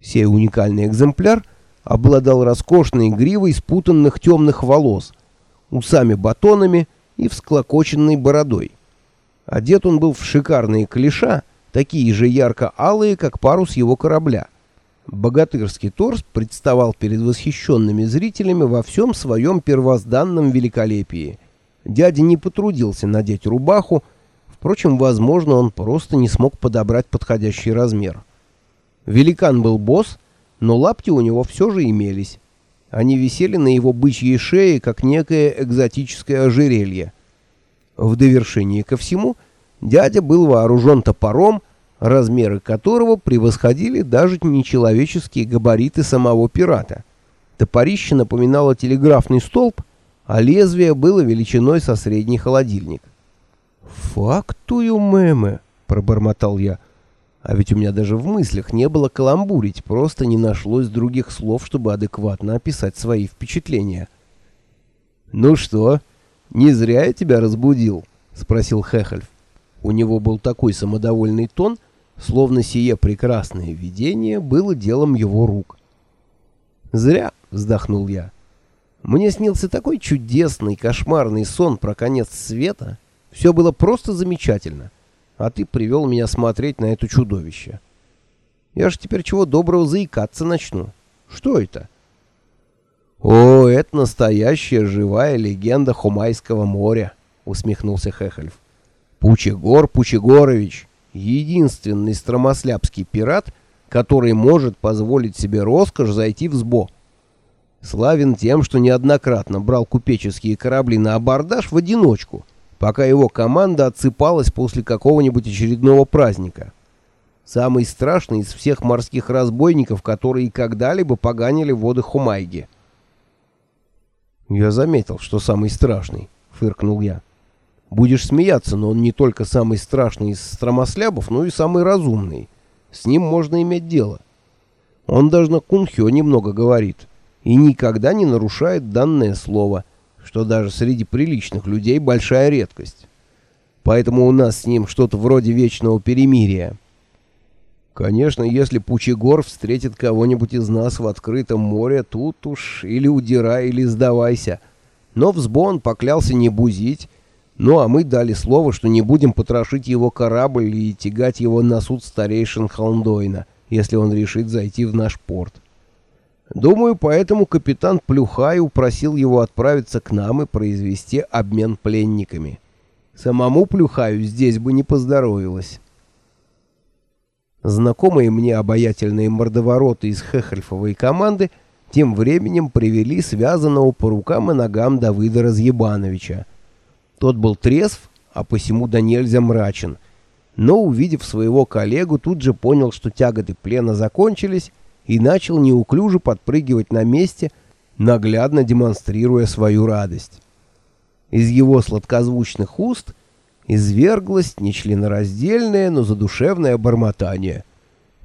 Сей уникальный экземпляр обладал роскошной гривой спутанных темных волос, усами-батонами и всклокоченной бородой. Одет он был в шикарные клиша, такие же ярко-алые, как парус его корабля. Богатырский торс представал перед восхищенными зрителями во всем своем первозданном великолепии. Дядя не потрудился надеть рубаху, впрочем, возможно, он просто не смог подобрать подходящий размер. Великан был босс, но лапти у него все же имелись. Они висели на его бычьей шее, как некое экзотическое ожерелье. В довершение ко всему, дядя был вооружен топором, размеры которого превосходили даже нечеловеческие габариты самого пирата. Топорище напоминало телеграфный столб, а лезвие было величиной со средний холодильник. «Фактую, мэмэ», — пробормотал я, — а ведь у меня даже в мыслях не было каламбурить, просто не нашлось других слов, чтобы адекватно описать свои впечатления. «Ну что, не зря я тебя разбудил?» — спросил Хехельф. У него был такой самодовольный тон, словно сие прекрасное видение было делом его рук. «Зря», — вздохнул я. «Мне снился такой чудесный, кошмарный сон про конец света. Все было просто замечательно» а ты привел меня смотреть на это чудовище. Я же теперь чего доброго заикаться начну. Что это? О, это настоящая живая легенда Хумайского моря, усмехнулся Хехельф. Пучегор Пучегорович, единственный стромослябский пират, который может позволить себе роскошь зайти в сбо. Славен тем, что неоднократно брал купеческие корабли на абордаж в одиночку — пока его команда отсыпалась после какого-нибудь очередного праздника. Самый страшный из всех морских разбойников, которые когда-либо поганили воды Хумайги. «Я заметил, что самый страшный», — фыркнул я. «Будешь смеяться, но он не только самый страшный из стромослябов, но и самый разумный. С ним можно иметь дело. Он даже на кунхё немного говорит и никогда не нарушает данное слово» что даже среди приличных людей большая редкость. Поэтому у нас с ним что-то вроде вечного перемирия. Конечно, если Пучегор встретит кого-нибудь из нас в открытом море, тут уж или удирай, или сдавайся. Но взбон поклялся не бузить, ну а мы дали слово, что не будем потрошить его корабль и тягать его на суд старейшин Холндойна, если он решит зайти в наш порт. Думаю, поэтому капитан Плюхай упросил его отправиться к нам и произвести обмен пленниками. Самому Плюхаю здесь бы не поздоровилось. Знакомые мне обаятельные мордовороты из Хехельфовой команды тем временем привели связанного по рукам и ногам Давыда Разъебановича. Тот был трезв, а посему да нельзя мрачен, но, увидев своего коллегу, тут же понял, что тяготы плена закончились, и начал неуклюже подпрыгивать на месте, наглядно демонстрируя свою радость. Из его сладкозвучных уст изверглось нечленораздельное, но задушевное бормотание.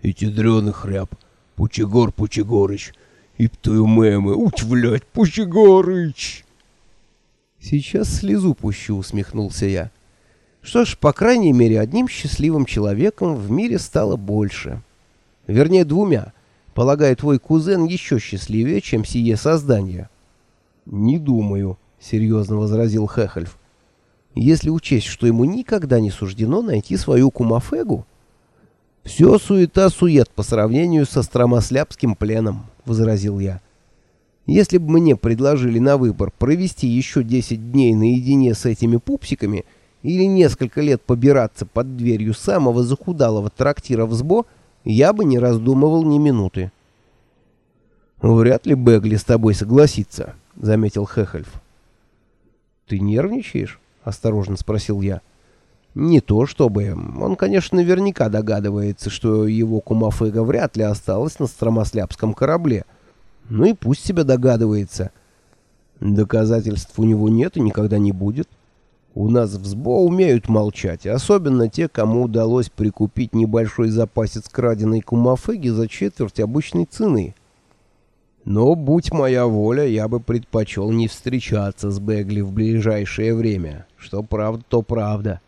«Эти дрёный хряб! Пучегор Пучегорыч! И твою мэмы! Уть, влять, Пучегорыч!» «Сейчас слезу пущу», — усмехнулся я. «Что ж, по крайней мере, одним счастливым человеком в мире стало больше. Вернее, двумя — Полагаю, твой кузен еще счастливее, чем сие создание. Не думаю, серьезно возразил Хехельф. Если учесть, что ему никогда не суждено найти свою кумафегу, все суета-сует по сравнению со стромослябским пленом, возразил я. Если бы мне предложили на выбор провести еще 10 дней наедине с этими пупсиками или несколько лет побираться под дверью самого захудалого трактира в СБО, я бы не раздумывал ни минуты. «Вряд ли Бегли с тобой согласится», — заметил Хехельф. «Ты нервничаешь?» — осторожно спросил я. «Не то чтобы. Он, конечно, наверняка догадывается, что его кумафега вряд ли осталась на стромослябском корабле. Ну и пусть себя догадывается. Доказательств у него нет и никогда не будет». У нас в СБО умеют молчать, особенно те, кому удалось прикупить небольшой запасец краденой кумафеги за четверть обычной цены. Но, будь моя воля, я бы предпочел не встречаться с Бегли в ближайшее время. Что правда, то правда.